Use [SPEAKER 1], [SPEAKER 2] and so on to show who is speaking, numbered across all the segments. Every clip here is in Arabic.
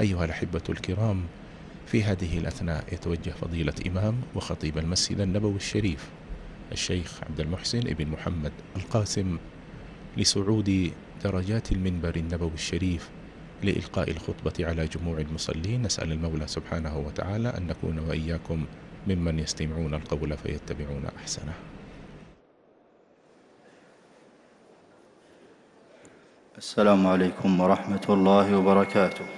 [SPEAKER 1] أيها الأحبة الكرام في هذه الأثناء يتوجه فضيلة إمام وخطيب المسجد النبوي الشريف الشيخ عبد المحسن ابن محمد القاسم لصعود درجات المنبر النبوي الشريف لإلقاء الخطبة على جموع المصلين. نسأل المولى سبحانه وتعالى أن نكون وإياكم ممن يستمعون القول فيتبعون أحسنه.
[SPEAKER 2] السلام عليكم ورحمة الله وبركاته.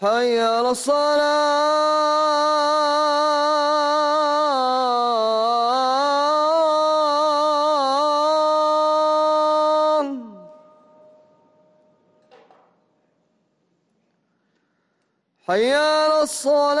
[SPEAKER 3] حي على الصلاة حي على الصلاة